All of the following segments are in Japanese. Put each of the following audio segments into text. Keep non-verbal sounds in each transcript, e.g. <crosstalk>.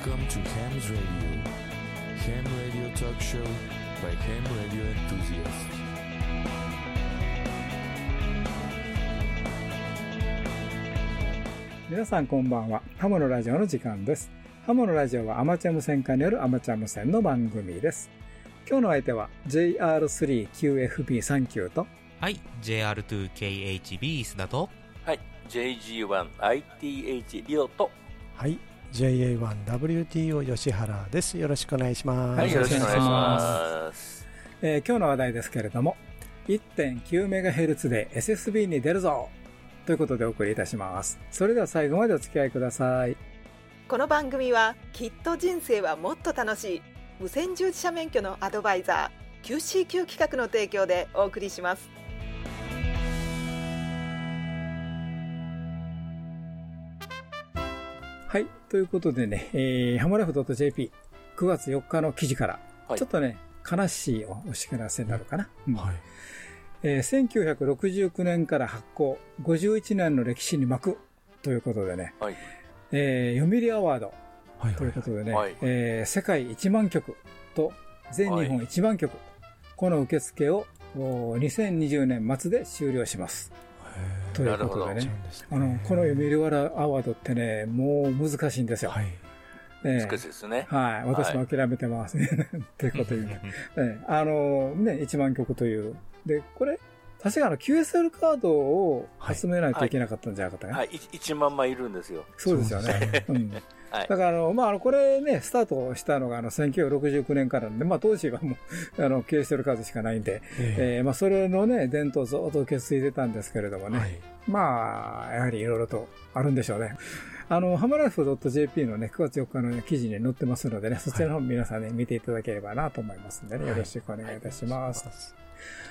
Welcome to Ham's Radio. Ham Radio Talk Show by Ham Radio Enthusiasts. 皆さんこんばんは。ハモのラジオの時間です。ハモのラジオはアマチュア無線化によるアマチュア無線の番組です。今日の相手は JR3QFB39 とはい、JR2KHB 須田と、はい。JG1ITH リオと、はい。JA1WTO 吉原です。よろしくお願いします。はい、よろしくお願いしまます。えー今日の話題ですけれども、1.9MHz で SSB に出るぞということでお送りいたします。それでは最後までお付き合いください。この番組はきっと人生はもっと楽しい無線従事者免許のアドバイザー QCQ 企画の提供でお送りしますはい。ということでね、えー、ハモラフ .jp9 月4日の記事から、はいちょっとね、悲しいおお知らせになるかな。うんはい。えー1969年から発行、51年の歴史に巻くということでね、はい。えー、読売アワードはい。ということでね、はいえー世界1万曲と全日本1万曲、この受付をお2020年末で終了します。ということでね、あの、この読売アワードってね、もう難しいんですよ。はい。えしですね。はい。私も諦めてます。<laughs> っていうこと言うね。<laughs> ええあの、ね、1万曲という。で、これ、確かあの QSL カードを集めないといけなかったんじゃなかったかな。はい。1万枚いるんですよ。そうですよね。うん。<laughs> はいだ。からあの、まあ、あの、これね、スタートしたのがあの、1969年からなんで、まあ、当時はもう、あの、QSL カードしかないんで、えええまあ、それのね、伝統をずっと受け継いでたんですけれどもね。はい。まあ、やはりいろいろとあるんでしょうね。あの、ハマライフ .jp のね、9月4日の、ね、記事に載ってますのでね、そちらの方皆さんね、見ていただければなと思いますんでね、よろしくお願いいたします。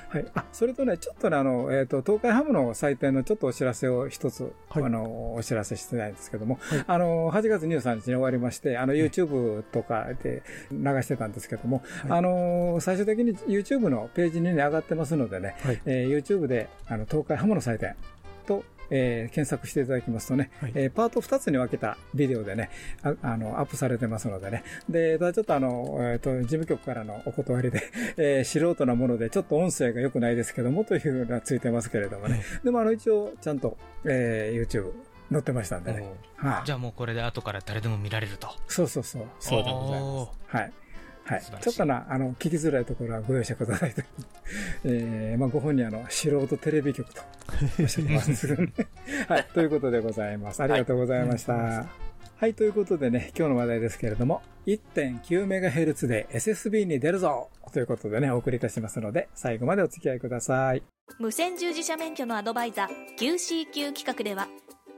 はい。あ、それとね、ちょっとね、あの、えっ、と、東海ハムの祭典のちょっとお知らせを一つ、はいあの、お知らせしてないんですけども、あの、8月23日に終わりまして、あの、YouTube とかで流してたんですけども、あの、最終的に YouTube のページにね、上がってますのでね、はい。えー YouTube で、あの、東海ハムの祭典と、えー検索していただきますとね、はいえーパート2つに分けたビデオでね、ああの、アップされてますのでね。で、ただちょっとあの、えっ、と、事務局からのお断りで、<laughs> えー素人なもので、ちょっと音声が良くないですけども、というのがついてますけれどもね。でもあの、一応、ちゃんと、えー YouTube 載ってましたんでね。はい、じゃあもうこれで後から誰でも見られると。そうそうそう、そうでございます。はい。はいちょっとな、あの、聞きづらいところはご容赦くださいと。<laughs> えー、まあ、ご本人あの、素人テレビ局とおっしゃってますけどね。<laughs> はい。ということでございます。ありがとうございました。はい。ということでね、今日の話題ですけれども、1.9MHz で SSB に出るぞということでね、お送りいたしますので、最後までお付き合いください。無線従事者免許のアドバイザー QCQ 企画では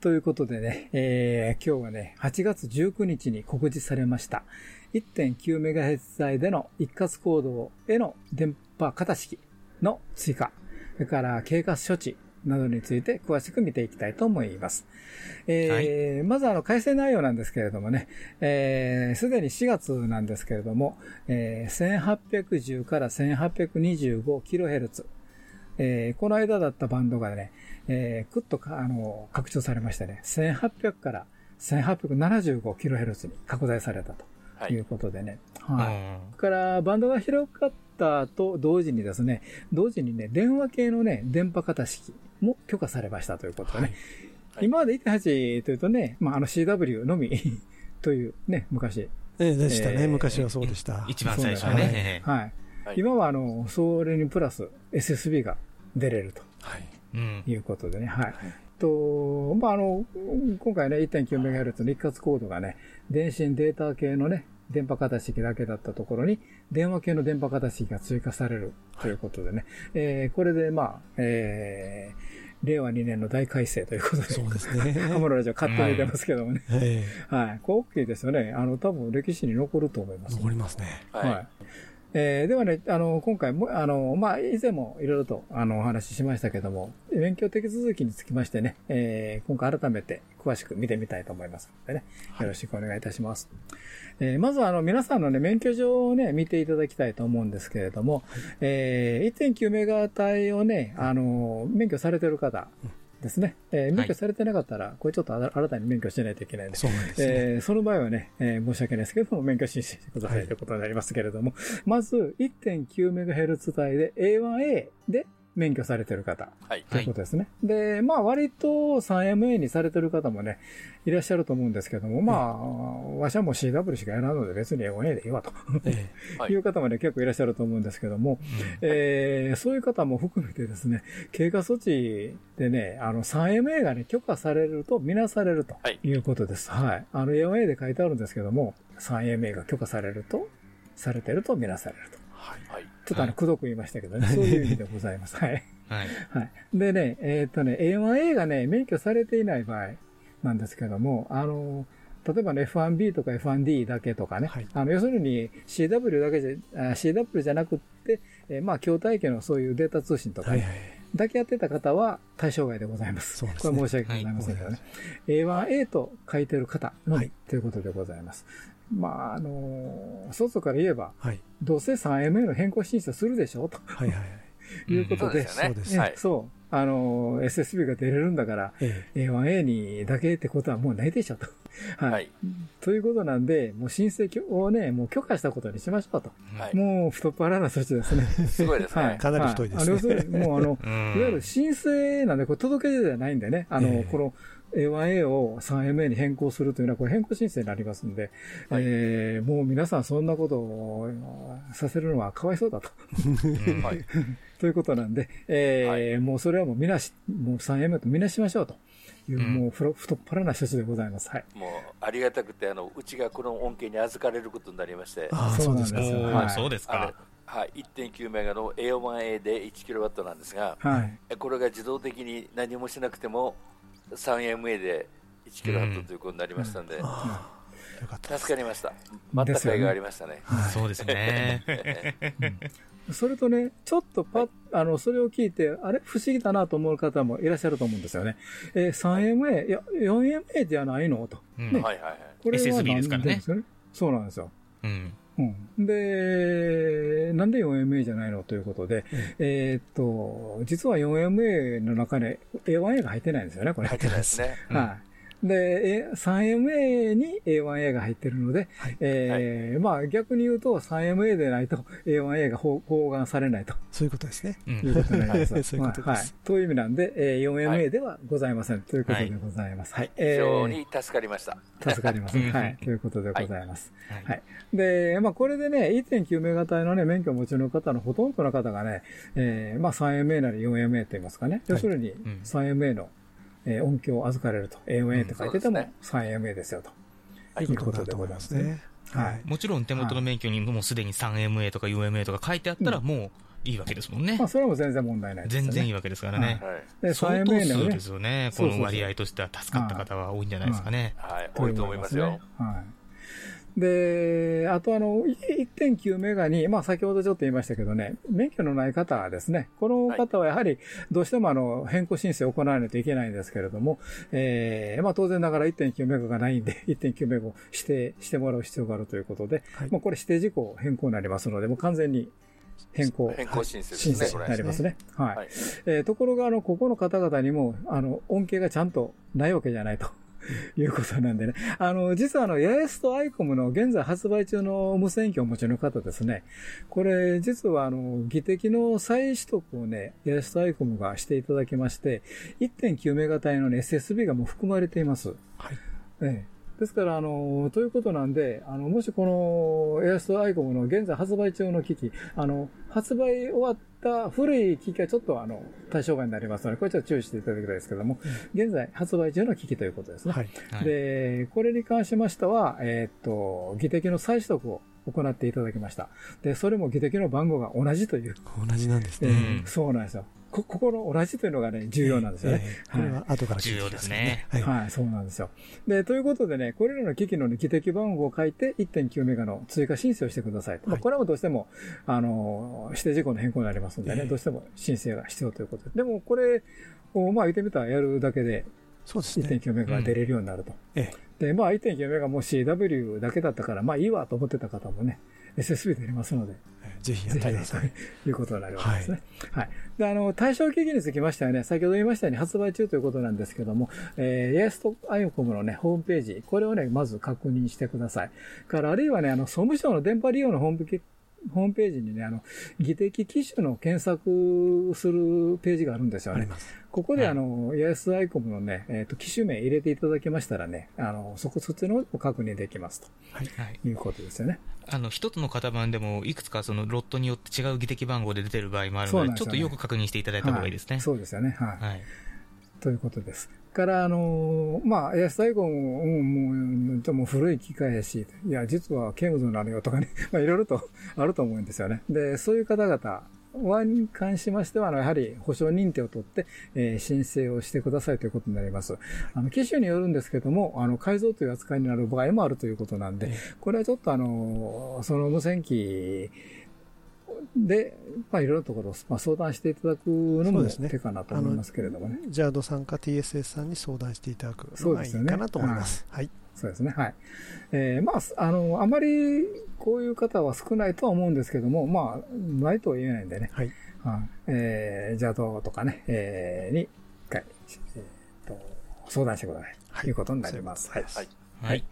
ということでね、えー、今日はね、8月19日に告示されました。1.9MHz 帯での一括行動への電波型式の追加、それから経過処置などについて詳しく見ていきたいと思います。えーまずあの改正内容なんですけれどもね、えーすでに4月なんですけれども、えー1810から 1825kHz、えーこの間だったバンドがね、えー、くっとか、あの、拡張されましてね、1800から 1875kHz に拡大されたはい。ということでね。うんはい。それから、バンドが広がったと同時にですね、同時にね、電話系のね、電波型式も許可されましたということでね。はい今まで1.8というとね、まあ、あの CW のみ <laughs> というね、昔。ええ、でしたね。えー昔はそうでした。一番最初はね。はい。はい今はあの、それにプラス SSB が出れると。はい。うん。いうことでね。はい。と、まあ、あの、今回ね、1.9MHz の一括コードがね、電信データ系のね、電波型式だけだったところに、電話系の電波型式が追加されるということでね、えーこれでまあ、えー令和2年の大改正ということで、そうですね。ハムロラジオ勝手に出ますけどもね。えはい。これ大きいですよね。あの、多分歴史に残ると思いまえす。残りますね。はい。はい。えーではね、あの、今回も、あの、まあ、以前もいろいろと、あの、お話ししましたけども、勉強手続きにつきましてね、えー今回改めて詳しく見てみたいと思いますのでね、よろしくお願いいたします。えーまずは、あの、皆さんのね、免許証をね、見ていただきたいと思うんですけれども、えー1.9メガ帯をね、あの、免許されてる方ですね、えー免許されてなかったら、これちょっと新たに免許しないといけないんで、そですね。えーその場合はね、えー申し訳ないですけども、免許申請してくださいということになりますけれども、まず 1.9MHz 帯で A1A で免許されてる方はい。ということですね。で、まあ割と 3MA にされてる方もね、いらっしゃると思うんですけども、まあ、わしはもう CW しかやらんので別に A1A でいいわといいう方もね、結構いらっしゃると思うんですけども、えーそういう方も含めてですね、経過措置でね、あの 3MA がね、許可されるとみなされるとはいいうことです。はい。あの A1A で書いてあるんですけども、3MA が許可されると、されてるとみなされると。はい。ちょっとあの、くどく言いましたけどね、<laughs> そういう意味でございます。はい。はい。はい。でね、えーっとね、A1A がね、免許されていない場合なんですけども、あの、例えばね、F1B とか F1D だけとかね、はいあの、要するに CW だけじゃ、あ CW じゃなくって、えーまあ、筐体系のそういうデータ通信とかね、はいはい。だけやってた方は対象外でございます。そうですねこれ申し訳ございませんけどね。A1A と書いてる方のみ、ということでございます。まあ、あの、外から言えば、はい。どうせ 3MA の変更申請するでしょとはいはい。<laughs> いうことで、そうですよね。そうですねはい。そう。あの、SSB が出れるんだから、え A1A にだけってことはもうないでしょと。はい。はい。ということなんで、もう申請をね、もう許可したことにしましょうと。はい。もう太っ腹な措置ですね。すごいですはい。ね。かなり太いですねはあの要するにもうあの、<laughs> うんいわゆる申請なんで、これ届け出じゃないんでね、あの、ええこの A1A を 3MA に変更するというのは、これ変更申請になりますんで、はいえーもう皆さんそんなことをさせるのはかわいそうだと。<laughs> ということなんで、えーはもうそれはもうみなし、もう 3M とみなしましょうという、うんもうふろ太っ腹な処置でございます。はい。もう、ありがたくて、あの、うちがこの恩恵に預かれることになりまして、ああ、そうですか。はいそうですか。はい、1.9メガの A1A で 1kW なんですが、はい。これが自動的に何もしなくても 3MA で 1kW ということになりましたんで。助かりました。待った甲斐がありましたね。そうですね。それとね、ちょっとパッ、あの、それを聞いて、あれ？不思議だなと思う方もいらっしゃると思うんですよね。えー 3MA、いや、4MA じゃないの？と。うんはいはいはい。これは SSB ですからね？そうなんですよ。うん。うん。で、なんで 4MA じゃないのということで、えーっと、実は 4MA の中に A1A が入ってないんですよね、これ。入ってないですね。うんはい。で、え 3MA に A1A が入ってるので、はいえーまあ逆に言うと 3MA でないと A1A が包包含されないとそういうことですね。うんいうことになります。<laughs> そういうことですはい。という意味なんで、えーは 4MA いではございません、ということでございます。はい。非常に助かりました。助かります。うんはい。ということでございます。<laughs> はいはい。で、まあ、これでね、1.9メガ帯のね、免許をお持ちの方のほとんどの方がね、えーまあ、3MA なり 4MA と言いますかね。要するに、ん 3MA の、えー音響を預かれると。A1A って書いててもうん 3MA ですよと。はいいうことでございますね。はい。もちろん手元の免許にもうすでに 3MA とか 4MA とか書いてあったらもういいわけですもんねまあ、。それはもう全然問題ないですよね。全然いいわけですからね。はい。で、相当 3MA のね数です、よね。この割合としては助かった方は多いんじゃないですかね。はい。多いと思いますよ。はい。で、あとあの、1.9メガに、まあ先ほどちょっと言いましたけどね、免許のない方はですね、この方はやはりどうしてもあの、変更申請を行わないといけないんですけれども、えー、まあ当然ながら1.9メガがないんで、<laughs> 1.9メガを指定してもらう必要があるということで、はいまあこれ指定事項変更になりますので、もう完全に変更。変更申請です申ね、これ。請になりますね。はい。はいえーところが、あの、ここの方々にも、あの、恩恵がちゃんとないわけじゃないと。<laughs> いうことなんでね。あの、実はあの、ヤエスとアイコムの現在発売中の無線機をお持ちの方ですね。これ、実はあの、技適の再取得をね、ヤエスとアイコムがしていただきまして、1.9メガ帯のね、SSB がもう含まれています。はい。ええですから、あの、ということなんで、あの、もしこの、ヤエスとアイコムの現在発売中の機器、あの、発売終わった古い機器はちょっとあの、対象外になりますので、これちょっと注意していただきたいですけども、現在発売中の機器ということですね。はい。はいで、これに関しましては、えーっと、技的の再取得を行っていただきました。で、それも技的の番号が同じという。同じなんですえね。ーそうなんですよ。こ、ここの同じというのがね、重要なんですよね。ええこれは後から聞いてきますね。はい。はい、そうなんですよ。で、ということでね、これらの機器のね、技的番号を書いて1.9メガの追加申請をしてください。まあ、はいこれもどうしても、あの、指定事項の変更になりますんでね、ええどうしても申請が必要ということで。でも、これを、まあ、言ってみたらやるだけでそうですね。1.9メガが出れるようになると。えで、まあ、1.9メガも CW だけだったから、まあいいわと思ってた方もね、SSB 出れますので、えぜひやっぜひねてください。ということになるわけですね。はい。で、あの、対象機器につきましてはね、先ほど言いましたように発売中ということなんですけども、えー、エアストアイコムのね、ホームページ、これをね、まず確認してください。から、あるいはね、あの、総務省の電波利用のホームページ、ホームページにね、あの、技適機種の検索するページがあるんですよね。あります。ここではいあの、ヤエスアイコムのね、えっ、と、機種名入れていただけましたらね、あの、そこ、そっちの方でも確認できますはい。ということですよね。あの、一つの型番でも、いくつかそのロットによって違う技適番号で出てる場合もあるので、でねちょっとよく確認していただいた方がいいですね。はいそうですよね。はい。はい。ということです。から、あのまあ、ヤエスとアイコムも、うん、もう、でも古い機械やし、いや、実はケームズになるよとかね、<laughs> まあ、いろいろとあると思うんですよね。で、そういう方々は、に関しましては、あのやはり保証認定を取って、えー申請をしてくださいということになります。あの、機種によるんですけども、あの、改造という扱いになる場合もあるということなんで、これはちょっとあの、その無線機で、まあ、いろいろなところを、まあ、相談していただくのもそうですね手かなと思いますけれどもね。ジャードさんか TSS さんに相談していただくのがいいそうですよねかなと思います。はい。そうですね。はい。えーまあ、すあの、あまりこういう方は少ないとは思うんですけども、まあ、ないとは言えないんでね。はい。はい。えー、ジャドとかね、えーに、一回、えーと、相談してください。はいということになります。はい。はいはい。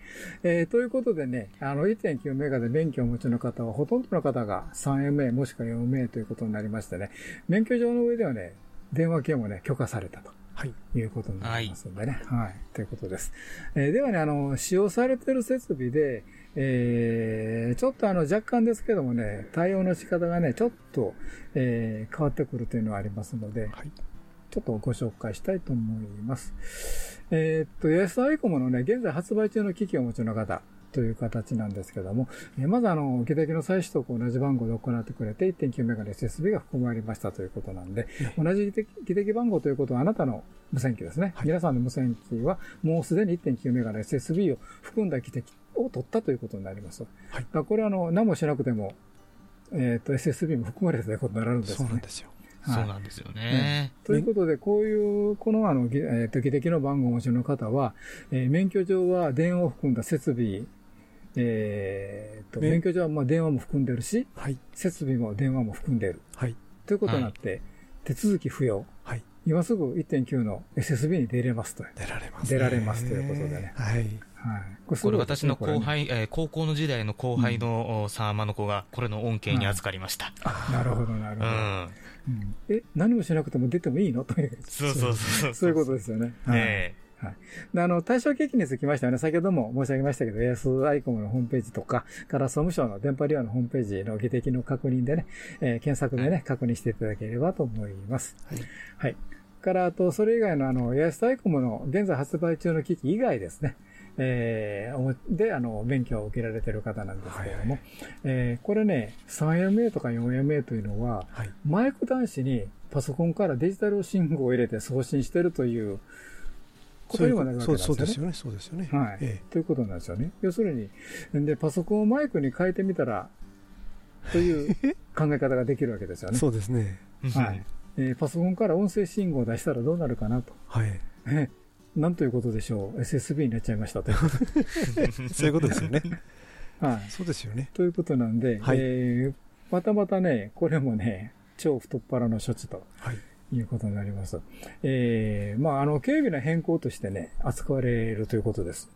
えーということでね、あの、1.9メガで免許をお持ちの方は、ほとんどの方が 3MA もしくは 4MA ということになりましてね、免許上の上ではね、電話系もね、許可されたと。はい。いうことになりますのでね。はい。ということです。えーではね、あの、使用されている設備で、えーちょっとあの、若干ですけどもね、対応の仕方がね、ちょっと、えー変わってくるというのはありますので、はい。ちょっとご紹介したいと思います。えーっと、安アイコムのね、現在発売中の機器をお持ちの方という形なんですけども、えーまずあの、技的の再取得を同じ番号で行ってくれて、1.9メガの SSB が含まれましたということなんで、同じ技的番号ということはあなたの無線機ですね。はい皆さんの無線機はもうすでに1.9メガの SSB を含んだ技的を取ったということになります。はいだこれはあの、何もしなくても、えーっと、SSB も含まれたということになるんですね。そうなんですよ。はいそうなんですよね。ということで、こういう、このあの、ぎえっ、と、技的の番号をお持ちの方は、えー免許上は電話を含んだ設備、えーと、め免許上はまあ電話も含んでるし、はい。設備も電話も含んでいる。はい。ということになって、手続き不要。はい。今すぐ1.9の SSB に出れますと。はい。出られます、出られますということでねはい。これすこれごいですね私の後。これね輩、えー高校の時代の後輩のおサーマの子が、これの恩恵に預かりました。なるほど、なるほど。うん。うんえ、何もしなくても出てもいいの？<laughs> という。そうそうそう。そういうことですよね。はいえであの、対象機器につきましてはね、先ほども申し上げましたけど、エアイコムのホームページとか、から総務省の電波利用のホームページの技的の確認でね、えー検索でね、確認していただければと思います。はい。はい。から、あと、それ以外のあの、ヤエスアイコムの現在発売中の機器以外ですね、えーで、あの、免許を受けられている方なんですけれども、えーこれね、3MA とか 4MA というのは、はい。マイク端子にパソコンからデジタル信号を入れて送信してるということにもなるわけですよね。そうですよね。そうですよね。はい、えということなんですよね。要するに、で、パソコンをマイクに変えてみたら、という <laughs> 考え方ができるわけですよえね。そうですね。えはい。えーパソコンから音声信号を出したらどうなるかなと。はい。えーなんということでしょう？SSB になっちゃいましたという。<laughs> そういうことですよね。<laughs> はい。そうですよね。ということなんで、はいえーまたまたね、これもね、超太っ腹の処置とはい。いうことになります。えー、まあ、あの、警備の変更としてね、扱われるということです。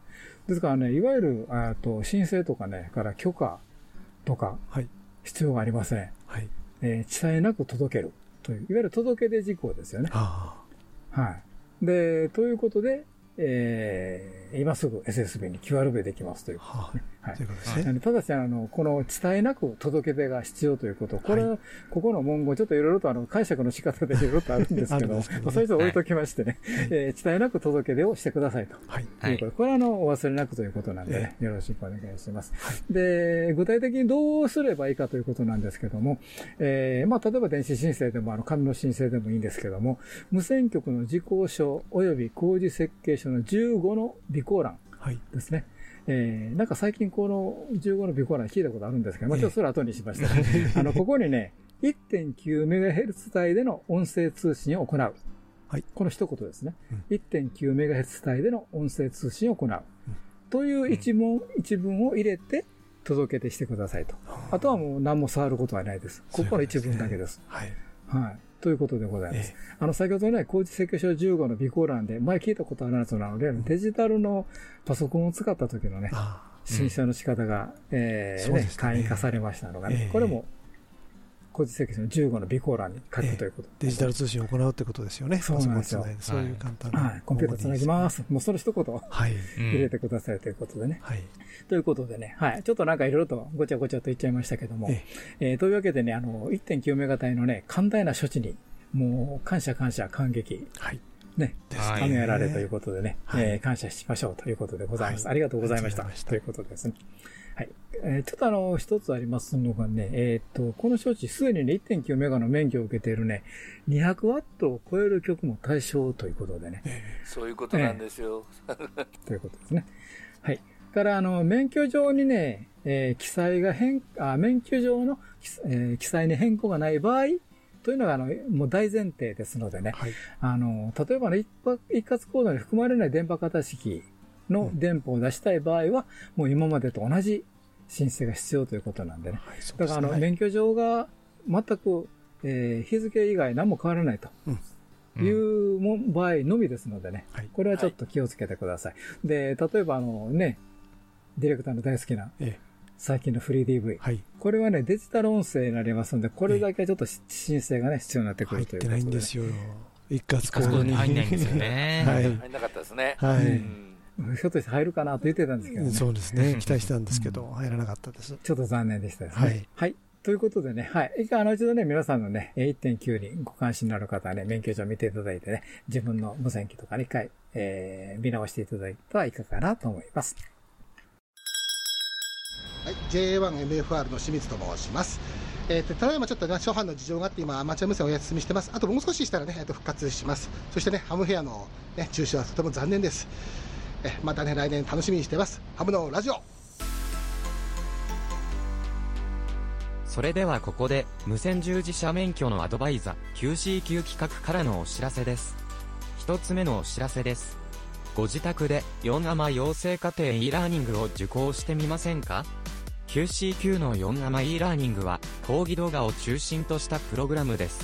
ですからね、いわゆる、あと、申請とかね、から許可とか、はい。必要がありません。はい。えー、伝えなく届けるという、いわゆる届け出事項ですよね。あはい。で、ということで、えー、今すぐ SSB に QRV できますということ、ね。ははいということでただし、あの、この伝えなく届け出が必要ということ、これ、はここの文言、ちょっといろいろとあの解釈の仕方でいろいろとあるんですけど、ねまあそういう人置いときましてね、えー伝えなく届け出をしてくださいと。はい。はいうことでこれはあの、お忘れなくということなんでね、よろしくお願いします。で、具体的にどうすればいいかということなんですけども、えーまあ、例えば電子申請でも、あの、紙の申請でもいいんですけども、無線局の事項書及び工事設計書の15の備考欄はい。ですね。えー、なんか最近この15の備考欄聞いたことあるんですけど、まあ、ちょっとそれは後にしました、ね。<laughs> あの、ここにね、1.9MHz 帯での音声通信を行う。はいこの一言ですね。うん 1.9MHz 帯での音声通信を行う。という一文、一文を入れて届けてしてくださいと。あとはもう何も触ることはないです。ここの一文だけです。はい。はい。ということでございます。えあの、先ほどね、工事設計書15の備考欄で、前聞いたことあるやつなので、デジタルのパソコンを使った時のね、あ申請の仕方が、えーね。簡易化されましたのがね、ええ。これも、工事設計書の15の備考欄に書くということ。デジタル通信を行うってことですよね。そうなんですよそういう簡単な。はい。コンピューターつなぎます。もうその一言をはい。うん入れてくださいということでね。はい。ということでね、はい。ちょっとなんかいろいろとごちゃごちゃと言っちゃいましたけども、ええーというわけでね、あの、1.9メガ帯のね、寛大な処置に、もう感謝感謝感激、はい。ね、ですはいカメられということでね、はいえー感謝しましょうということでございます。はいありがとうございました。ありがとうございましたということですね。はい。えーちょっとあの、一つありますのがね、えっ、と、この処置、すでにね、1.9メガの免許を受けているね、200ワットを超える曲も対象ということでね、そういうことなんですよ。ということですね。はい。から、あの、免許上にね、えー記載が変、あ、免許上の、えー記載に変更がない場合、というのが、あの、もう大前提ですのでね、はい。あの、例えばね、一括コードに含まれない電波型式の電波を出したい場合は、もう今までと同じ申請が必要ということなんでね。はい。そうだから、あの、免許上が全く、えー日付以外何も変わらないというもん場合のみですのでね。はい。これはちょっと気をつけてください。で、例えばあのね、ディレクターの大好きなえ最近のフリー DV。えはい。これはね、デジタル音声になりますので、これだけはちょっとし申請がね、必要になってくるということで、入ってないんですよ。一括あそこに入んないんですよ。ね。<laughs> はい。入んなかったですね。はいうんひょっとして入るかなと言ってたんですけどね。そうですね。<laughs> 期待したんですけど、入らなかったです。ちょっと残念でしたですね。はい。ということでね、はい。一回あの一度ね、皆さんのね、1.9にご関心のある方はね、免許証を見ていただいてね、自分の無線機とかに一回、えー、見直していただいたらいかがかなと思います。はい、JA1MFR の清水と申します。えーと、ただいまちょっとね、初版の事情があって、今、アマチュア無線をお休みしてます。あともう少ししたらね、えーと復活します。そしてね、ハムフェアの、ね、中止はとても残念です。またね、来年楽しみにしてます。ハムのラジオそれではここで、無線従事者免許のアドバイザー、QCQ 企画からのお知らせです。一つ目のお知らせです。ご自宅で、4アマ養成課程 e ラーニングを受講してみませんか ?QCQ の4アマ e ラーニングは、講義動画を中心としたプログラムです。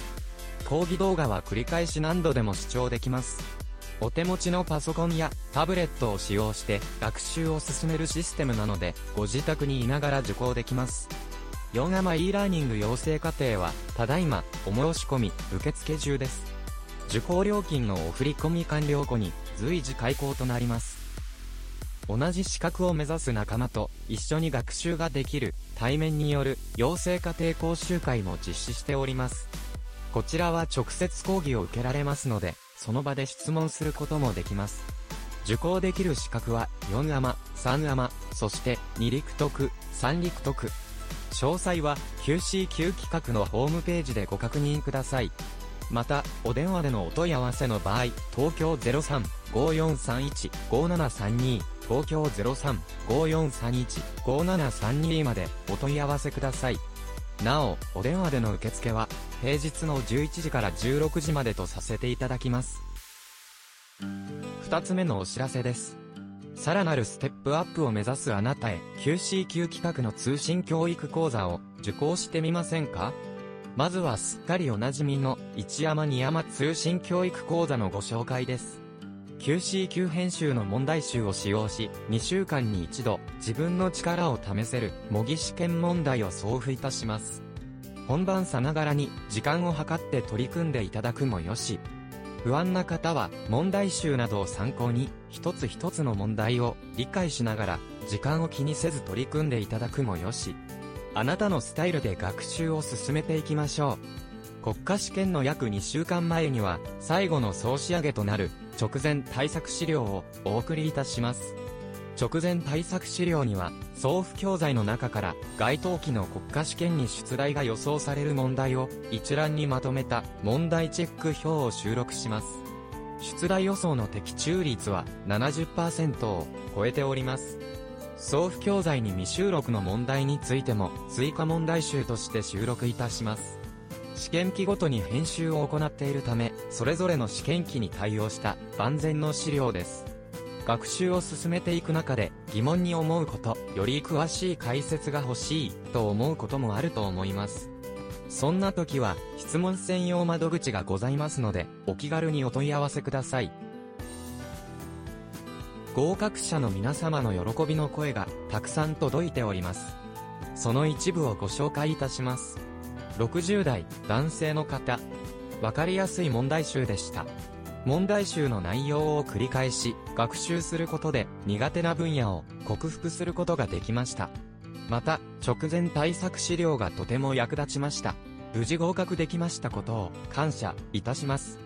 講義動画は繰り返し何度でも視聴できます。お手持ちのパソコンやタブレットを使用して学習を進めるシステムなので、ご自宅にいながら受講できます。4アマ e ラーニング養成課程は、ただいま、お申し込み、受付中です。受講料金のお振込完了後に、随時開講となります。同じ資格を目指す仲間と一緒に学習ができる対面による養成家庭講習会も実施しております。こちらは直接講義を受けられますので、その場で質問することもできます。受講できる資格は4アマ、3アマ、そして2陸徳、3陸徳。詳細は QCQ 企画のホームページでご確認ください。また、お電話でのお問い合わせの場合、東京03-5431-5732、東京03-5431-5732までお問い合わせください。なお、お電話での受付は、平日の11時から16時までとさせていただきます。二つ目のお知らせです。さらなるステップアップを目指すあなたへ QCQ 企画の通信教育講座を受講してみませんか？まずはすっかりおなじみの一山二山通信教育講座のご紹介です。QCQ 編集の問題集を使用し、2週間に一度自分の力を試せる模擬試験問題を送付いたします。本番さながらに時間を計って取り組んでいただくもよし、不安な方は問題集などを参考に一つ一つの問題を理解しながら時間を気にせず取り組んでいただくもよし。あなたのスタイルで学習を進めていきましょう。国家試験の約2週間前には最後の総仕上げとなる直前対策資料をお送りいたします。直前対策資料には、送付教材の中から該当期の国家試験に出題が予想される問題を一覧にまとめた問題チェック表を収録します。出題予想の的中率は70%を超えております。送付教材に未収録の問題についても追加問題集として収録いたします。試験期ごとに編集を行っているため、それぞれの試験期に対応した万全の資料です。学習を進めていく中で疑問に思うこと、より詳しい解説が欲しいと思うこともあると思います。そんな時は質問専用窓口がございますので、お気軽にお問い合わせください。合格者の皆様の喜びの声がたくさん届いております。その一部をご紹介いたします。60代男性の方。わかりやすい問題集でした。問題集の内容を繰り返し、学習することで苦手な分野を克服することができました。また、直前対策資料がとても役立ちました。無事合格できましたことを感謝いたします。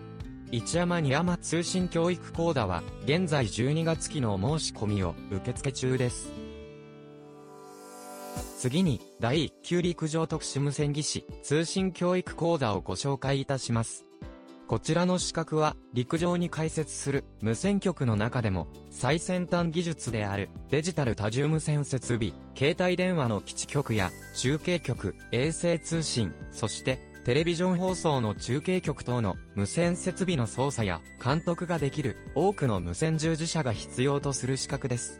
一山二山通信教育講座は、現在12月期の申し込みを受付中です。次に、第1級陸上特殊無線技師通信教育講座をご紹介いたします。こちらの資格は、陸上に開設する無線局の中でも、最先端技術であるデジタル多重無線設備、携帯電話の基地局や中継局、衛星通信、そしてテレビジョン放送の中継局等の無線設備の操作や監督ができる多くの無線従事者が必要とする資格です。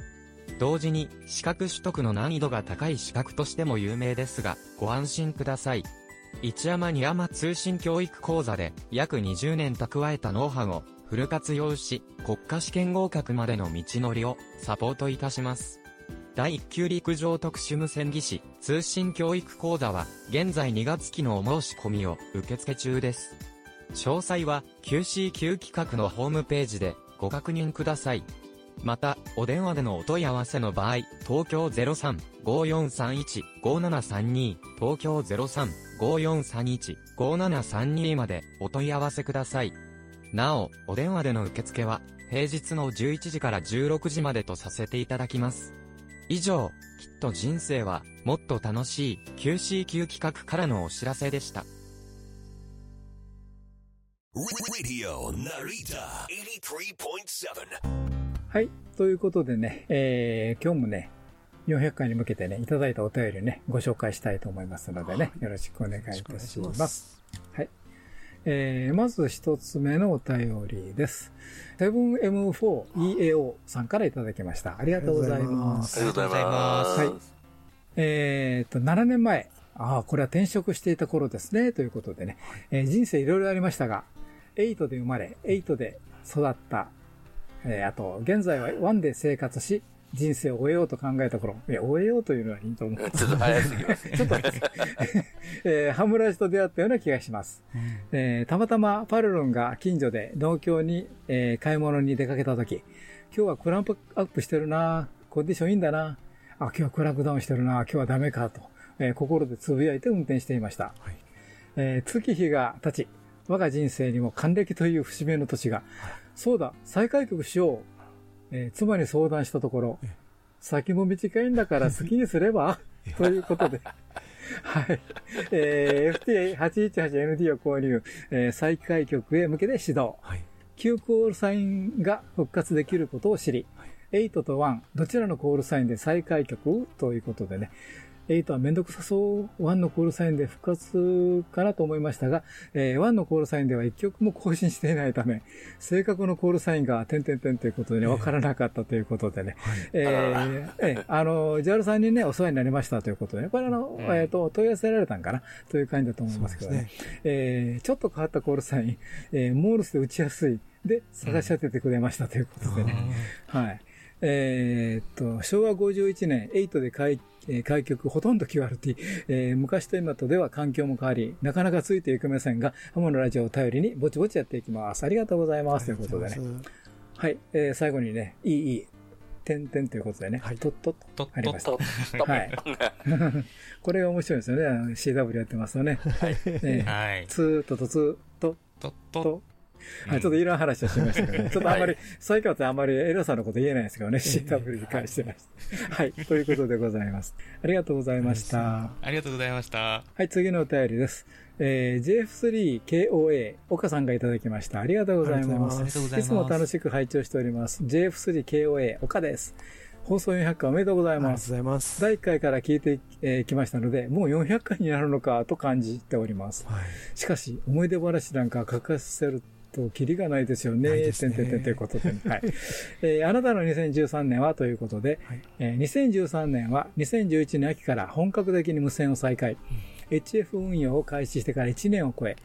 同時に資格取得の難易度が高い資格としても有名ですが、ご安心ください。一山二山通信教育講座で約20年蓄えたノウハウをフル活用し、国家試験合格までの道のりをサポートいたします。第1級陸上特殊無線技師通信教育講座は現在2月期のお申し込みを受付中です。詳細は QCQ 企画のホームページでご確認ください。また、お電話でのお問い合わせの場合、東京03-5431-5732、東京03-5431-5732までお問い合わせください。なお、お電話での受付は、平日の11時から16時までとさせていただきます。以上、きっと人生は、もっと楽しい QCQ 企画からのお知らせでした。Radio Narita 83.7. はい。ということでね、えー、今日もね、400回に向けてね、いただいたお便りをね、ご紹介したいと思いますのでね、よろしくお願いいたします。はい。えー、まず一つ目のお便りです。7M4EAO さんからいただきました。ありがとうございます。ありがとうございます。はい。えー、と、7年前、ああ、これは転職していた頃ですね、ということでね、えー人生いろいろありましたが、8で生まれ、8で育った、えーあと、現在は1で生活し、人生を終えようと考えた頃、いや、終えようというのはいいと思う。ちょっと早すぎますね <laughs> ちょっと早すぎ <laughs> えーハムラジと出会ったような気がします。えーたまたまパルロンが近所で農協に、えー買い物に出かけた時、今日はクランプアップしてるなコンディションいいんだなあ、今日はクランクダウンしてるな今日はダメかと、えー心でつぶやいて運転していました。えー月日が経ち、我が人生にも還暦という節目の年が、そうだ、再開局しよう。えー妻に相談したところ、先も短いんだから <laughs> 好きにすれば？ということで。<laughs> はい。えー FTA818ND を購入、えー再開局へ向けて指導。旧コールサインが復活できることを知り、8と1、どちらのコールサインで再開局？ということでね、8はめんどくさそう、1のコールサインで復活かなと思いましたが、えー1のコールサインでは1曲も更新していないため、正確のコールサインが点々点ということでね、わからなかったということでね、えーえーあの、JAL さんにね、お世話になりましたということでね、これあの、えっ、と、問い合わせられたんかなという感じだと思いますけどね。えーちょっと変わったコールサイン、えーモールスで打ちやすい、で、探し当ててくれましたということでね。はい。えーっと、昭和51年8で開えー開局ほとんど QRT、えー昔と今とでは環境も変わり、なかなかついていけませんが、ハモのラジオを頼りにぼちぼちやっていきます。ありがとうございます。ということでね。はい、えー最後にね、いい、いい、点々ということでね、とっとっととっありました。とっとはい。<laughs> これが面白いですよね。CW やってますよね。はい。ねはい。つーっととつーっと、とっとと。はい、ちょっといろんな話をしましたけどね。ちょっとあんまり、最近はあんまりエロさんのこと言えないですけどね、CW に関してました。はい、ということでございます。ありがとうございました。ありがとうございました。はい、次のお便りです。えー、JF3KOA、岡さんがいただきました。ありがとうございます。ありがとうございますつも楽しく拝聴しております。JF3KOA、岡です。放送400回おめでとうございありがとうます。ございます。第1回から聞いてき、えーきましたので、もう400回になるのかと感じております。はい。しかし、思い出話なんか書かせると、キリがないですよね。ないですねてんてんてんということで、はい。えーあなたの2013年はということで、はいえー2013年は2011年秋から本格的に無線を再開。HF 運用を開始してから1年を超え、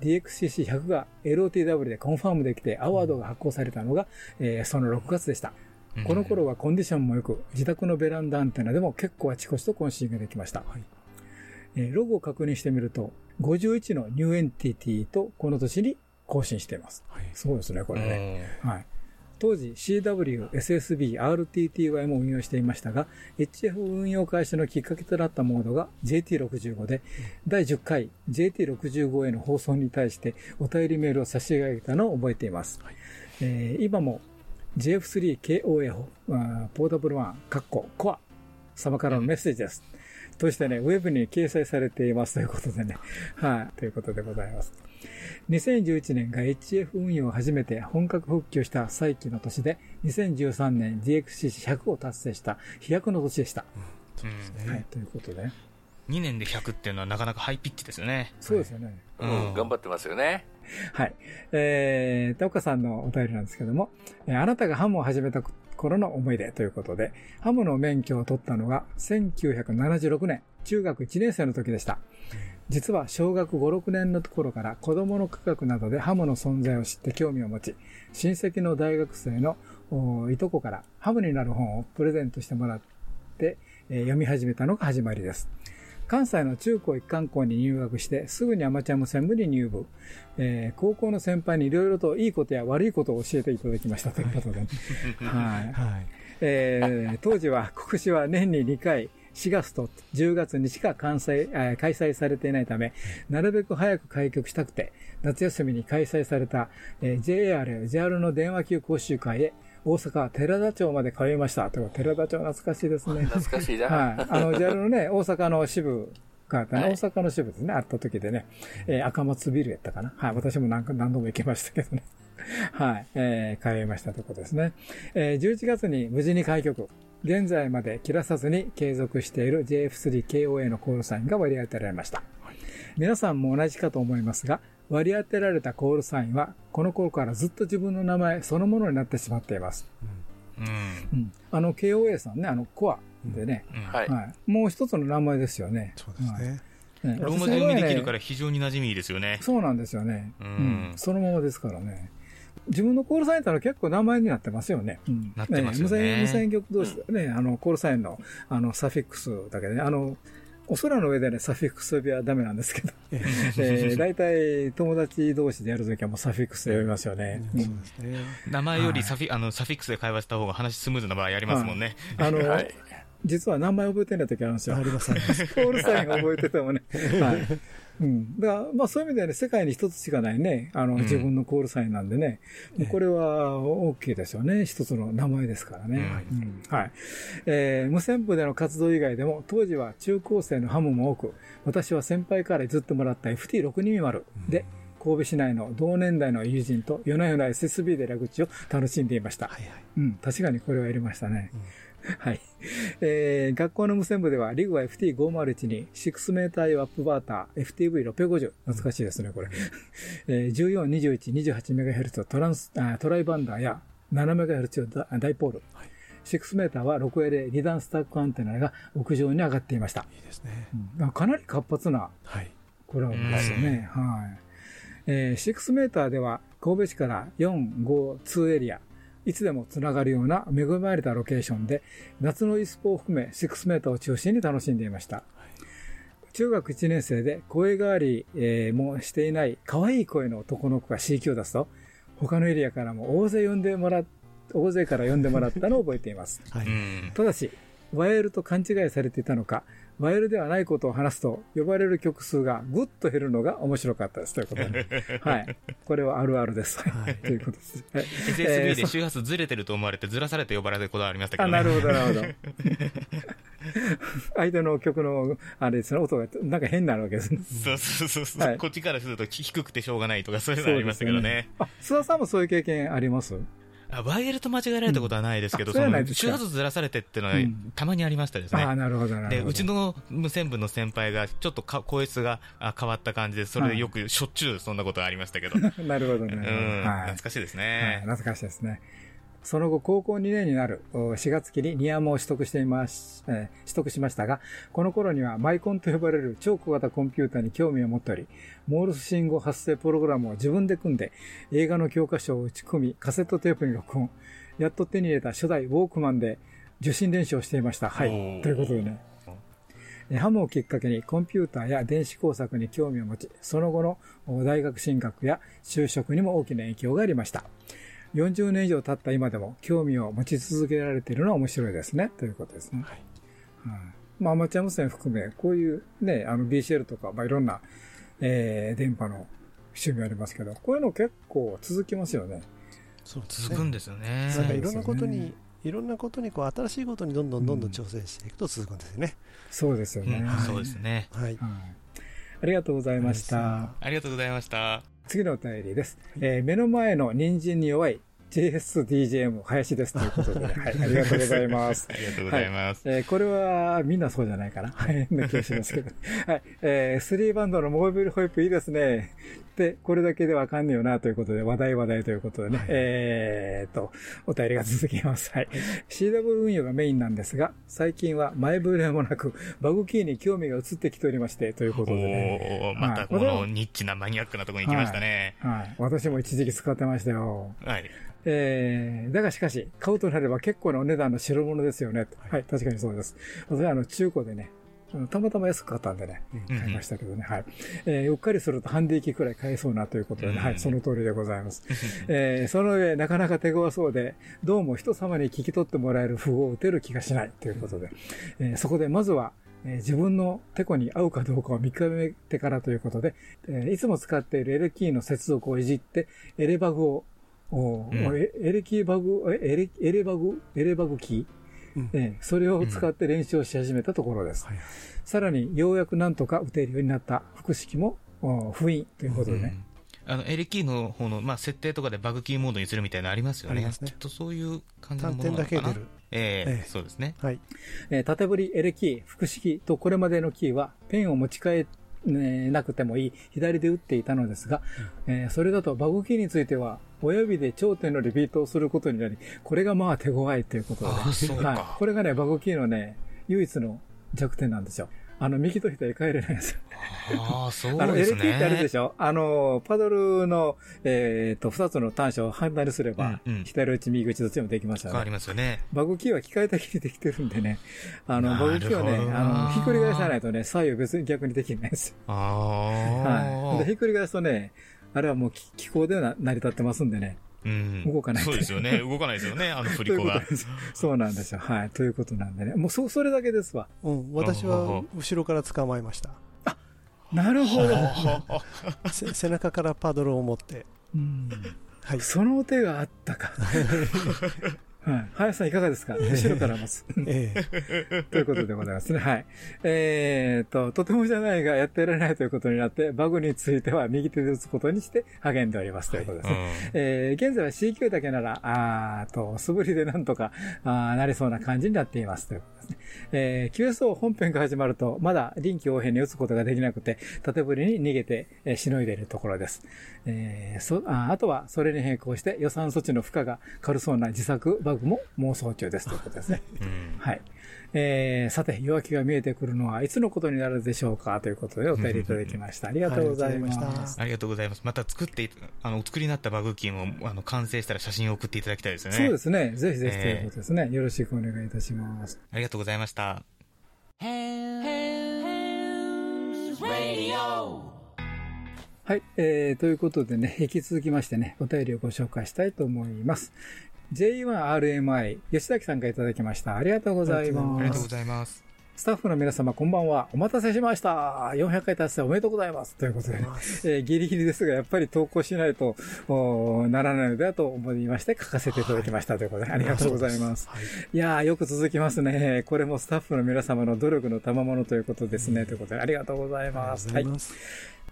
DXCC100 が LOTW でコンファームできてアワードが発行されたのが、えーその6月でした。この頃はコンディションも良く、自宅のベランダアンテナでも結構あちこちと更新ができました。はいえーログを確認してみると、51の new entity とこの年に更新しています。はい。すごいですね、これね。ね。はい。当時 CW、SSB、RTTY も運用していましたが、HF 運用開始のきっかけとなったモードが JT65 で、第10回 JT65 への放送に対してお便りメールを差し上げたのを覚えています。えー今も JF3KOA あーポータブル1、カッコ、コア様からのメッセージです。としてね、ウェブに掲載されていますということでね。はい。ということでございます。2011年が HF 運用を初めて本格復旧した再起の年で、2013年 DXCC100 を達成した飛躍の年でした。うんはい。ということでね。2年で100っていうのはなかなかハイピッチですよね。そうですよね。うん、頑張ってますよね。はい。えー、田岡さんのお便りなんですけども、えーあなたがハムを始めた頃の思い出ということで、ハムの免許を取ったのが1976年、中学1年生の時でした。実は小学5、6年の頃から子供の科学などでハムの存在を知って興味を持ち、親戚の大学生のおいとこからハムになる本をプレゼントしてもらって、えー読み始めたのが始まりです。関西の中高一貫校に入学して、すぐにアマチュア無線部に入部。えー高校の先輩にいろいろといいことや悪いことを教えていただきましたということで、<laughs> はい。はい。えー当時は国試は年に2回、4月と10月にしか開催えー開催されていないため、なるべく早く開局したくて、夏休みに開催された、えー JR、JR の電話級講習会へ、大阪寺田町まで通いました。という寺田町懐かしいですね。懐かしいな。<laughs> はい。あの、<laughs> JR のね、大阪の支部があったね、はい大阪の支部ですね、あった時でね、えー赤松ビルやったかな。はい。私も何か何度も行きましたけどね。<laughs> はい。えー通いましたところですね。えー11月に無事に開局。現在まで切らさずに継続している JF3KOA のコールサインが割り当てられました。皆さんも同じかと思いますが、割り当てられたコールサインは、この頃からずっと自分の名前そのものになってしまっています。うん。うん。あの、KOA さんね、あの、コアでね、うんはい。はい。もう一つの名前ですよね。そうですね。はい。ローマ字読みできるから非常に馴染みいいですよね。そうなんですよね。ううんん。そのままですからね。自分のコールサインってのは結構名前になってますよね。うんなってますよね無線、無線局同士でね、あの、コールサインの、あの、サフィックスだけでね、あの、お空の上でね、サフィックス呼びはダメなんですけど、え <laughs> ー、大体友達同士でやるときはもうサフィックスで呼びますよね。そうですね。名前よりサフィ,、あのサフィックスで会話した方が話スムーズな場合ありますもんね。あの、はい実は名前覚えてない時あるんですよ。ありますあります。コールサイン覚えててもね。<laughs> はい。うん。だから、まあそういう意味ではね、世界に一つしかないね、あの、ん自分のコールサインなんでね、これは大きいですよね。一つの名前ですからね。うんはい。えー無線部での活動以外でも、当時は中高生のハムも多く、私は先輩から譲ってもらった FT620 で、神戸市内の同年代の友人と夜な夜な SSB でラグチを楽しんでいました。はいはい。うん、確かにこれはやりましたね。<laughs> はい。えー学校の無線部では、リグは FT501 に6メーター用アップバーター、FTV650。懐かしいですね、これ。<laughs> えー14、21、28MHz トランスあトライバンダーや 7MHz ダダイポール。6メーターは 6A で2段スタックアンテナが屋上に上がっていました。いいですね。うんかなり活発なはい。これはですよね。はい。えー6メーターでは神戸市から4、5、2エリア、いつでもつながるような恵まれたロケーションで、夏のイスポを含め6メーターを中心に楽しんでいました。中学1年生で声変わり、えーもしていない可愛い声の男の子が C 級を出すと、他のエリアからも大勢呼んでもらっ大勢から呼んでもらったのを覚えています。うん。ただし、ワイヤルと勘違いされていたのか、ワイヤルではないことを話すと、呼ばれる曲数がぐっと減るのが面白かったです。ということで。はい。これはあるあるです。はい。ということです。はい SSB えーで周波数ずれてると思われて、ずらされて呼ばれることはありましたけあ、どね。なるほど、なるほど。<laughs> 相手の曲の、あれですね、音がなんか変になるわけですね。そうそうそうそう、はいこっちからすると低くてしょうがないとかそういうのありましたけどね。あ、須田さんもそういう経験あります？あワイヤルと間違えられたことはないですけど、うんあその周波数ずらされてっていうのは、うんたまにありましたですね。あなるほど、なるほど。で、うちの無線部の先輩が、ちょっとか声質があ変わった感じで、それでよくしょっちゅうそんなことがありましたけど。<laughs> うん、なるほどね。はい懐かしいですはいね。懐かしいですね。その後、高校2年になるお4月期にニアモを取得しています、えー取得しましたが、この頃にはマイコンと呼ばれる超小型コンピューターに興味を持っており、モールス信号発生プログラムを自分で組んで、映画の教科書を打ち込み、カセットテープに録音、やっと手に入れた初代ウォークマンで受信練習をしていました。はい。ということでね。えーハムをきっかけにコンピューターや電子工作に興味を持ち、その後のお大学進学や就職にも大きな影響がありました。40年以上経った今でも興味を持ち続けられているのは面白いですね。ということですね。はい。まあ、アマチュア無線含め、こういうね、あの BCL とか、まあ、いろんな、えー電波の趣味ありますけど、こういうの結構続きますよね。そう続くんですよね。なんかいろんなことに、いろんなことにこう新しいことにどんどんどんどん挑戦していくと続くんですよね。そうですよね。うんはいそうですね。はい。はいありがとうございました。ありがとうございました。次のお便りです。えー目の前の人参に弱い JSDJM 林ですということで、<laughs> はい、ありがとうございます <laughs> あ。りがとうございます。えーこれはみんなそうじゃないかな。<laughs> はい、な気がしますけど。はい、えー、スリーバンドのモービルホイップいいですね。で、これだけでわかんねえよなということで、話題話題ということでね、えーっと、お便りが続きます。はい。CW 運用がメインなんですが、最近は前触れもなく、バグキーに興味が移ってきておりまして、ということでね。おーまたこのニッチなマニアックなところに行きましたね。はい。私も一時期使ってましたよ。はい。えー、だがしかし、買うとなれば結構なお値段の代物ですよね。はい、確かにそうです。私はあの、中古でね、たまたま安く買ったんでね、買いましたけどね、はい。えーうっかりするとハンディ機くらい買えそうなということでね、はい、その通りでございます。えーその上、なかなか手強そうで、どうも人様に聞き取ってもらえる符を打てる気がしないということで、えーそこでまずは、えー自分のテコに合うかどうかを見極めてからということで、えーいつも使っている L キーの接続をいじって、エレバグを、おうんえエレキーバグ、えエレエレバグ、エレバグキ？ー、うんええそれを使って練習をし始めたところです。さらに、ようやくなんとか打てるようになった複式も、お封印ということでね。あの、L キーの方の、まあ、設定とかでバグキーモードにするみたいなのありますよね。ねきっとそういう感じの3ものなのかな点だけ出る。ええええそうですね。はい。えー縦振り L キー、複式とこれまでのキーは、ペンを持ち替え、ねなくてもいい。左で打っていたのですが、えーそれだとバグキーについては、親指で頂点のリピートをすることになり、これがまあ手強いということで、はい、これがね、バグキーのね、唯一の弱点なんですよ。あの、右と左変えれないんですよ。ああ、そうあの、です LT ってあるでね。しょ？あの、パドルの、えっ、と、二つの端子を判断すれば、うんうん左打ち、右打ちどっちでもできますよね変わり。ますよね。バグキーは機械的にできてるんでね、あの、バグキーはね、あの、ひっくり返さないとね、左右別に逆にできないんですよ。ああ。はい。で、ひっくり返すとね、あれはもう気気候でな成り立ってますんでね。うん。動かないそうですよね。動かないですよね、<laughs> あの振り子がそうなんですよ。はい。ということなんでね。もう、そ、それだけですわ。うん、私は後ろから捕まえました。なるほど。<laughs> せ背中からパドルを持って。うんはい。その手があったか。<laughs> はい。林さんいかがですか？後ろからます。<laughs> ええ <laughs> ということでございますね。はい。えーっと、とてもじゃないがやってられないということになって、バグについては右手で打つことにして励んでおりますということですね。えー現在は C 級だけなら、あーと、素振りでなんとか、あーなりそうな感じになっていますということ。<laughs> えー QSO 本編が始まると、まだ臨機応変に打つことができなくて、縦振りに逃げて、えーしのいでいるところです。えーそああとは、それに並行して予算措置の負荷が軽そうな自作バグも妄想中ですということですね。うんはい。えー、さて、夜明けが見えてくるのはいつのことになるでしょうか？ということでお便りいただきました。ありがとうございます。ありがとうございます。また作ってい、あの、お作りになったバグキーも、あの、完成したら写真を送っていただきたいですよね。そうですね。ぜひぜひとえーいうことですね。よろしくお願いいたします。ありがとうございました。はい、えー、ということでね、引き続きましてね、お便りをご紹介したいと思います。J1RMI、吉崎さんからいただきました。ありがとうございあますりがとうご。ざいます。スタッフの皆様、こんばんは。お待たせしました。400回達成おめでとうございます。ということで、ね、えーギリギリですが、やっぱり投稿しないとならないのではと思いまして、書かせていただきました。ということで、ありがとうございます。いやー、よく続きますね。これもスタッフの皆様の努力の賜物ということですね。ということで、ありがとうございます。はい。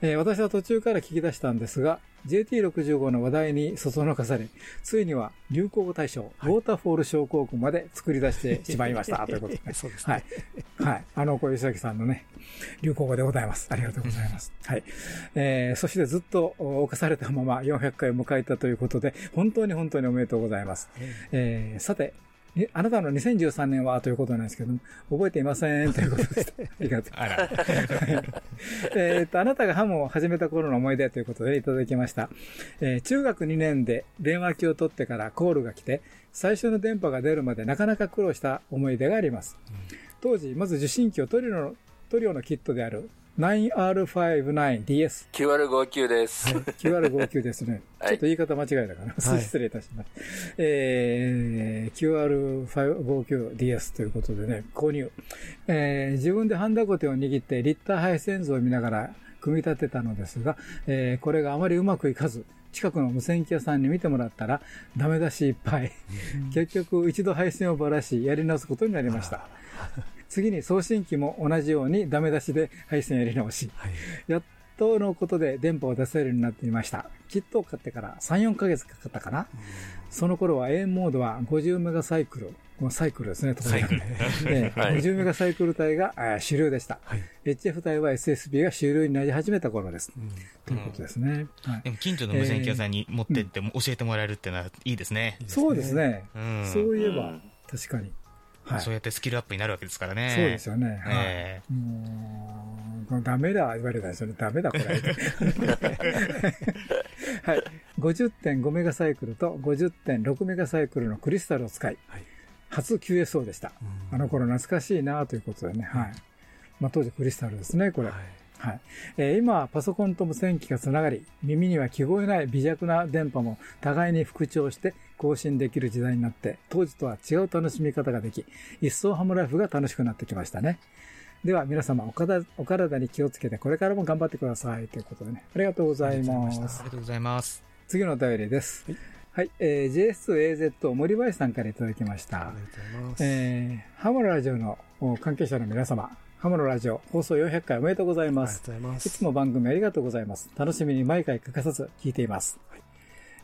えー私は途中から聞き出したんですが、JT65 の話題にそそのかされ、ついには流行語大賞、ウォーターフォール症候群まで作り出してしまいました。<laughs> ということで、そうですはい。はい。あの、小石崎さんのね、流行語でございます。ありがとうございます。はい。えー、そしてずっとお犯されたまま400回を迎えたということで、本当に本当におめでとうございます。えー、さて、えあなたの2013年はということなんですけども、覚えていませんということでした。<laughs> ありがとう。あら。えっと、あなたがハムを始めた頃の思い出ということでいただきました。えー中学2年で電話機を取ってからコールが来て、最初の電波が出るまでなかなか苦労した思い出があります。当時、まず受信機をトリオの、トリオのキットである 9R59DS。QR59 です。QR59 ですね。はいちょっと言い方間違えたかな。はい失礼いたします。えー、QR559DS ということでね、購入。えー自分でハンダゴテを握ってリッター配線図を見ながら組み立てたのですが、えーこれがあまりうまくいかず、近くの無線機屋さんに見てもらったら、ダメ出しいっぱい。結局、一度配線をばらし、やり直すことになりました。<laughs> 次に送信機も同じようにダメ出しで配線やり直し。やっとのことで電波を出せるようになっていました。キットを買ってから3、4ヶ月かかったかな。その頃は AM モードは50メガサイクル。サイクルですね、とサイクルええ <laughs> はい50メガサイクル帯が主流でした。HF 帯は SSB が主流になり始めた頃です。ということですね。はいでも近所の無線機屋さんに持ってっても教えてもらえるってのはいいですね。そうですね。うん。そういえばうん、確かに。はい。そうやってスキルアップになるわけですからね。そうですよね。はい。えもう、ダメだ、言われたんですよね。ダメだ、これ。<laughs> はい。50.5メガサイクルと50.6メガサイクルのクリスタルを使い、初 QSO でした。あの頃懐かしいなということでね。はい。まあ当時クリスタルですね、これ。はい。えー今はパソコンと無線機がつながり、耳には聞こえない微弱な電波も互いに復調して更新できる時代になって、当時とは違う楽しみ方ができ、一層ハムライフが楽しくなってきましたね。では皆様お体、お体に気をつけてこれからも頑張ってくださいということでね。ありがとうございます。ありがとうございます。次のお便りです。はい。えー JS2AZ 森林さんからいただきました。ありがとうございます。えーハムのラジオのお関係者の皆様、ハムのラジオ放送400回おめでとうございありがます。とうございます。いつも番組ありがとうございます。楽しみに毎回欠かさず聞いています。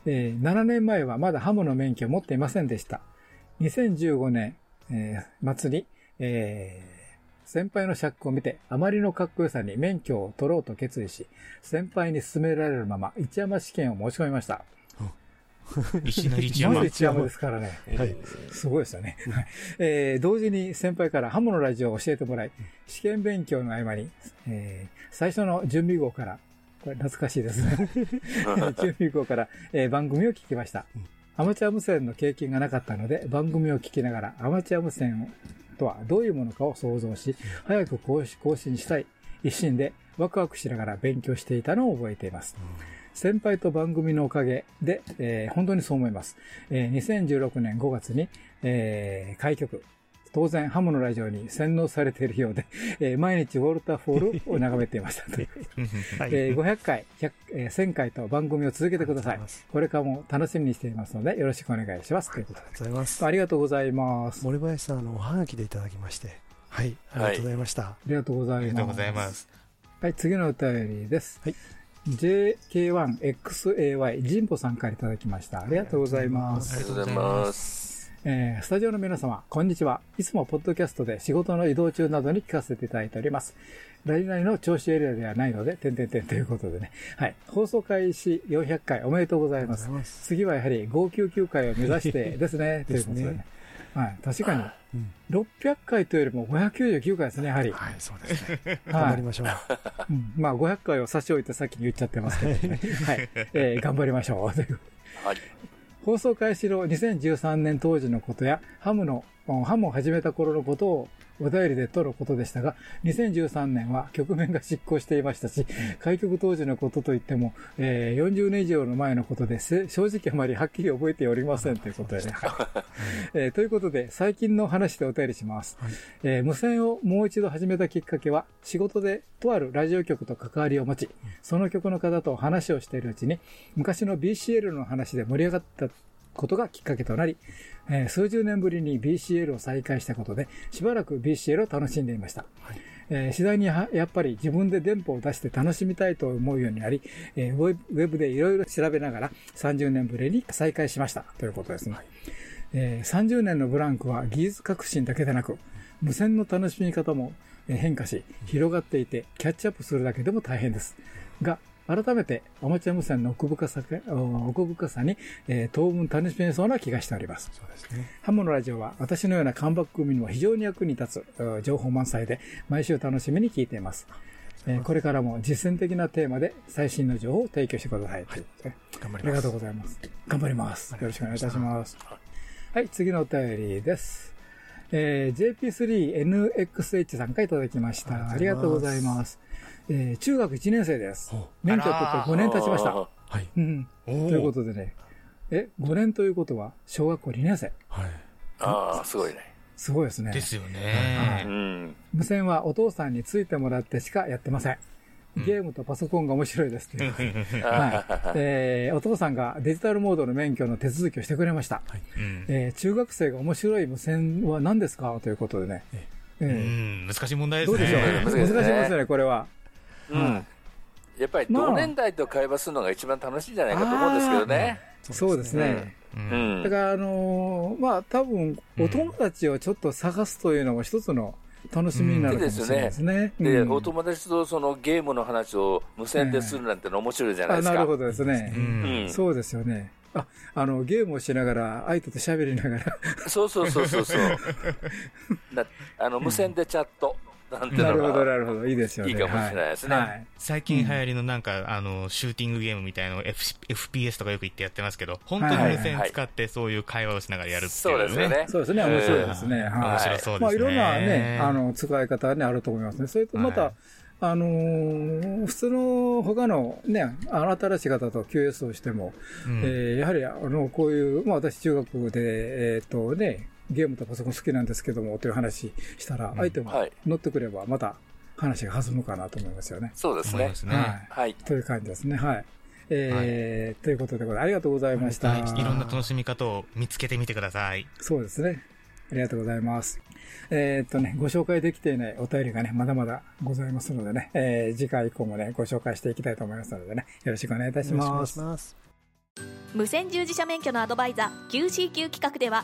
えー7年前はまだハムの免許を持っていませんでした。2015年、えー末に、えー先輩の尺を見て、あまりのかっこよさに免許を取ろうと決意し、先輩に勧められるまま、一山試験を申し込みました。いきなり一山まず。一山ですからね。はい。すごいですよね。はいえー同時に先輩からハムのラジオを教えてもらい、試験勉強の合間に、えー最初の準備号から、これ懐かしいですね。準備号から、えー番組を聞きました。アマチュア無線の経験がなかったので、番組を聞きながら、アマチュア無線とはどういうものかを想像し、早く更新更新したい一心でワクワクしながら勉強していたのを覚えています。先輩と番組のおかげで、えー本当にそう思います。えー2016年5月に、えー開局。当然、ハムのラジオに洗脳されているようで、<laughs> えー毎日ウォルターフォールを <laughs> 眺めていました。というはい。えー500回、100えー1000回と番組を続けてください。これからも楽しみにしていますので、よろしくお願いします。ということでありがとうございます。ありがとうございます。森林さん、あの、おはがきでいただきまして。はい。ありがとうございました。ありがとうございます。ありがとうございます。はい、次のお便りです。はい。JK1XAY、ジンボさんからいただきました。ありがとうございます。ありがとうございます。えースタジオの皆様、こんにちは。いつもポッドキャストで仕事の移動中などに聞かせていただいております。何々の調子エリアではないので、点々点ということでね。はい。放送開始400回おめでとうございます。ます次はやはり599回を目指して <laughs> ですね、ということでね。はい、確かに。うん600回というよりも599回ですね、やはり。はい、そうですね。はい頑張りましょう。うんまあ、500回を差し置いてさっき言っちゃってますけどね。<laughs> はい。えー頑張りましょうはい。放送開始の2013年当時のことや、ハムの、ハムを始めた頃のことをお便りで取ることでしたが、2013年は局面が執行していましたし、開局当時のことといっても、えー40年以上の前のことです。正直あまりはっきり覚えておりませんということでね。<laughs> えーということで、最近の話でお便りします。えー無線をもう一度始めたきっかけは、仕事でとあるラジオ局と関わりを持ち、その曲の方と話をしているうちに、昔の BCL の話で盛り上がったことがきっかけとなり、えー数十年ぶりに BCL を再開したことで、しばらく BCL を楽しんでいました。えー次第にはやっぱり自分で電波を出して楽しみたいと思うようになり、えーウェブでいろいろ調べながら30年ぶりに再開しましたということですね。えー30年のブランクは技術革新だけでなく、無線の楽しみ方もえー変化し、広がっていて、キャッチアップするだけでも大変です。が、改めてアマチュア無線の奥深さが奥深さに、えー当分楽しめそうな気がしております。そうですね。ハムのラジオは私のようなカムバック組にも非常に役に立つうん情報満載で毎週楽しみに聞いています。えーこれからも実践的なテーマで最新の情報を提供してください。とい頑張ります。ありがとうございます。頑張ります。よろしくお願いいたします。はい、次のお便りです。えー JP3NXH さんからいただきました。ありがとうございます。えー中学1年生ですほ。免許を取って5年経ちました。はい。うん。ということでね。え、5年ということは、小学校2年生。はい。ああ、すごいね。すごいですね。ですようね。ん。無線はお父さんについてもらってしかやってません。ゲームとパソコンが面白いですって。はい。<laughs> えーお父さんがデジタルモードの免許の手続きをしてくれました。うんえー中学生が面白い無線は何ですか？ということでね。え難しい問題ですね。どうでしょう？難しい難しいですねですね、これは。うん。やっぱりまあ同年代と会話するのが一番楽しいんじゃないかと思うんですけどね。そうですね。だ。から、あのーまあ、多分、お友達をちょっと探すというのも一つの楽しみになるかもしれないですね。で、うんお友達とそのゲームの話を無線でするなんての面白いじゃないあ、ですか。なるほどですねう。。うんん。そうですよね。あ、あの、ゲームをしながら、相手と喋りながら、そうそうそうそうそう。<laughs> なあの無線でチャットなんてのなるほど、ながるほど。いいですよね。いいかもしれないですねはいはい最近流行りのなんか、あの、シューティングゲームみたいなのを F FPS とかよく言ってやってますけど、本当に無線使ってそういう会話をしながらやるっていうそうですよね。そうですね、面白いですね。はい面白そうまあ、ですね。いろんなね、あの、使い方はね、あると思いますね。それとまた、はいあのー普通の他のね、あの新しい方と QS をしても、うんえーやはり、あの、こういう、まあ私中学で、えっ、とね、ゲームとパソコン好きなんですけども、という話したら、相手もはい乗ってくれば、また話が弾むかなと思いますよね。そうですね。はい。はい。という感じですね。はい。えーということで、ありがとうございました。はいいろんな楽しみ方を見つけてみてください。そうですね。ありがとうございます。えーっとね、ご紹介できていないお便りがね、まだまだございますのでね、えー次回以降もね、ご紹介していきたいと思いますのでね、よろしくお願いいたし。ます。無線従事者免許のアドバイザー QCQ 企画では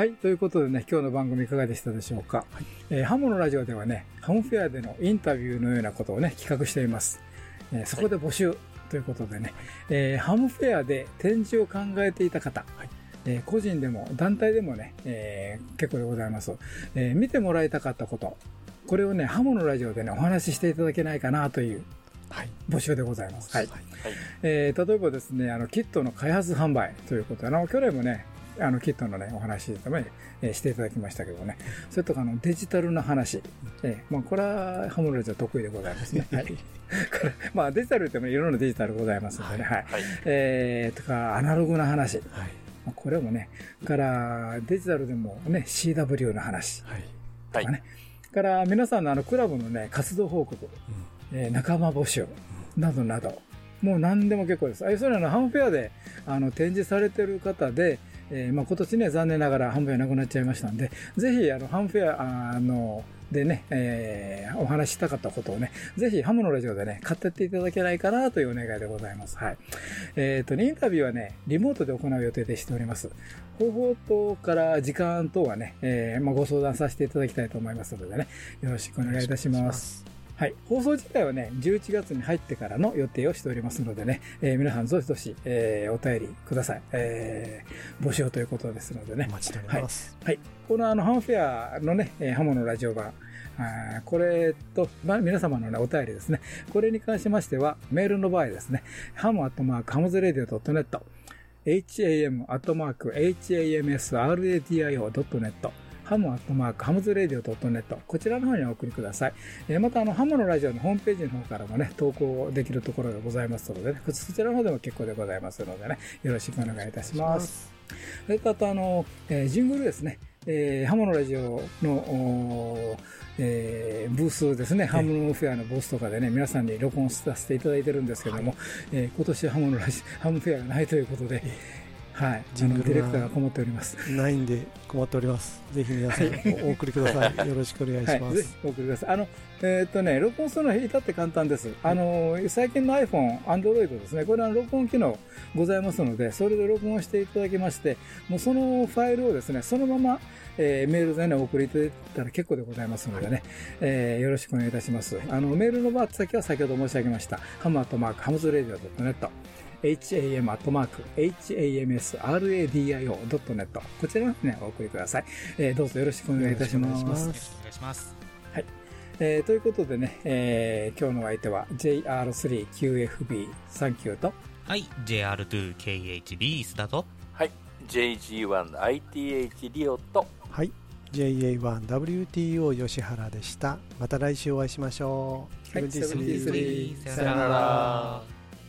はい。ということでね、今日の番組いかがでしたでしょうか？えーハムのラジオではね、ハムフェアでのインタビューのようなことをね、企画しています。えーそこで募集ということでね、えーハムフェアで展示を考えていた方、えー個人でも団体でもね、えー結構でございます、えー見てもらいたかったこと、これをね、ハムのラジオでね、お話ししていただけないかなというはい。募集でございます。はい。はい。えー例えばですね、あの、キットの開発販売ということで、あの、去年もね、あの、キットのね、お話とね、えーしていただきましたけどね、それとか、あの、デジタルな話、えーまあ、これは、ハムラジオ得意でございますね。<laughs> はい。これまあ、デジタルってもいろんなデジタルございますのでね、はい。はい。えーとか、アナログな話、はい。まあこれもね、から、デジタルでもね、CW の話、はい。はいとかね。から、皆さんのあの、クラブのね、活動報告、えー仲間募集、などなど、もう何でも結構です。あそういうのハムフェアで、あの、展示されてる方で、えーまあ、今年ね、残念ながらハムフェアなくなっちゃいましたんで、ぜひ、あの、ハムフェア、あの、でね、えー、お話したかったことをね、ぜひハムのラジオでね、買ってっていただけないかなというお願いでございます。はい。えっ、とね、インタビューはね、リモートで行う予定でしております。方法等から時間等はね、えー、まあ、ご相談させていただきたいと思いますのでね、よろしくお願いいたします。はい。放送自体はね、11月に入ってからの予定をしておりますのでね、えー皆さんどしどし、えーお便りください。えー募集ということですのでね。お待ちしております。はい。このあの、ハムフェアのね、えーハモのラジオ版、あーこれと、まあ、皆様のね、お便りですね。これに関しましては、メールの場合ですね、ham アットマーク hamsradio.net、ham アットマーク hamsradio.net、ハムアットマークハムズレディオ .net、こちらの方にお送りください。えーまた、あの、ハムのラジオのホームページの方からもね、投稿できるところがございますのでね、そちらの方でも結構でございますのでね、よろしくお願いいたします。それとあとあの、えージングルですね。えーハムのラジオの、えーブースですね、ハムのフェアのブースとかでね、皆さんに録音させていただいてるんですけども、えー今年はハムのラジハムフェアがないということで、はい、ジングルがディレクターがこもっております。ないんで困っております。ぜひ皆さん <laughs> お送りください。よろしくお願いしまはい、ぜひす。お送りください。あの、えーっとね、録音するのは至って簡単です。あの、最近の iPhone、Android ですね、これは録音機能ございますので、それで録音していただきまして、もうそのファイルをですね、そのまま、えーメールでね、お送りいただいたら結構でございますのでね、えーよろしくお願いいたします。あの、メールのバー先は先ほど申し上げました、ハムアットマーク、ハムズレディオ .net、ham アットマーク hamsradio.net こちらの方にねお送りください、えーどうぞよろしくお願いいたしますよろしくお願いします。はい。えーということでね、えー今日のお相手は JR3QFB39 と、はい、JR2KHB スタート。はい。JG1ITH リオと、はい。JA1WTO 吉原でした。また来週お会いしましょう。はい73さよなら。